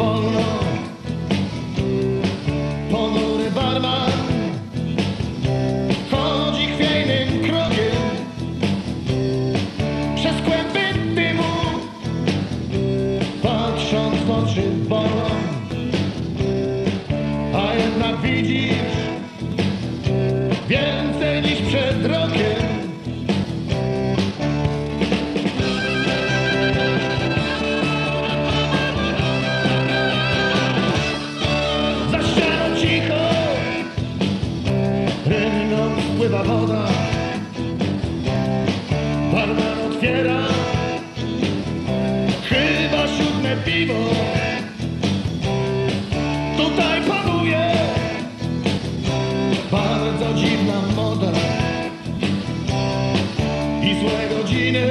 wolno. Ponury barman Chodzi chwiejnym krokiem Przez kłęby dymu Patrząc w oczy bolą A jednak widzi spływa woda. Barman otwiera chyba siódme piwo. Tutaj panuje bardzo dziwna moda i złe godziny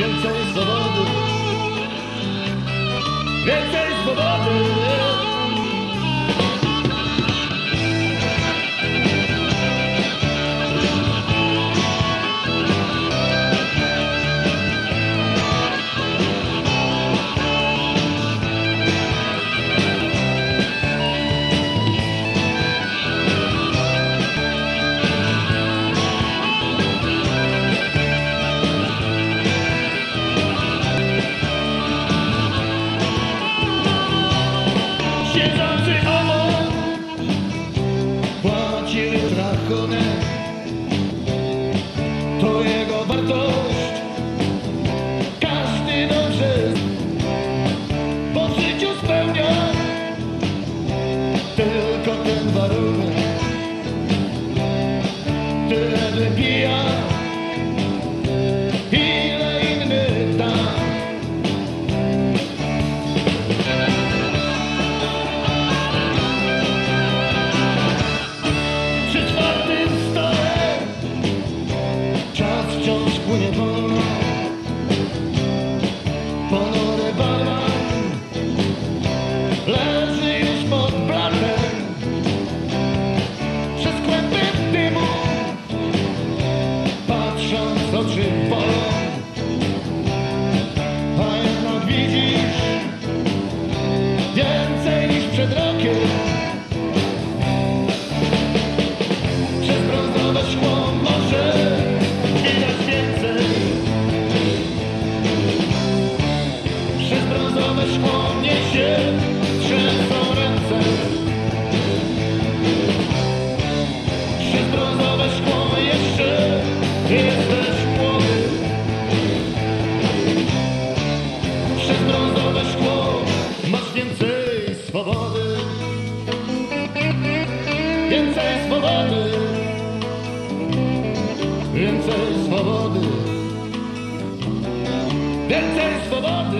Więcej swobody. Więcej swobody. To jego wartość. Każdy dobrze po życiu spełnia oczy bolą. A jednak widzisz więcej niż przed rokiem. Przez brązowe szkło może widać więcej. Przez brązowe szkło mnie się trzęsą ręce. Przez brązowe szkło jeszcze jesteś więcej swobody, więcej swobody.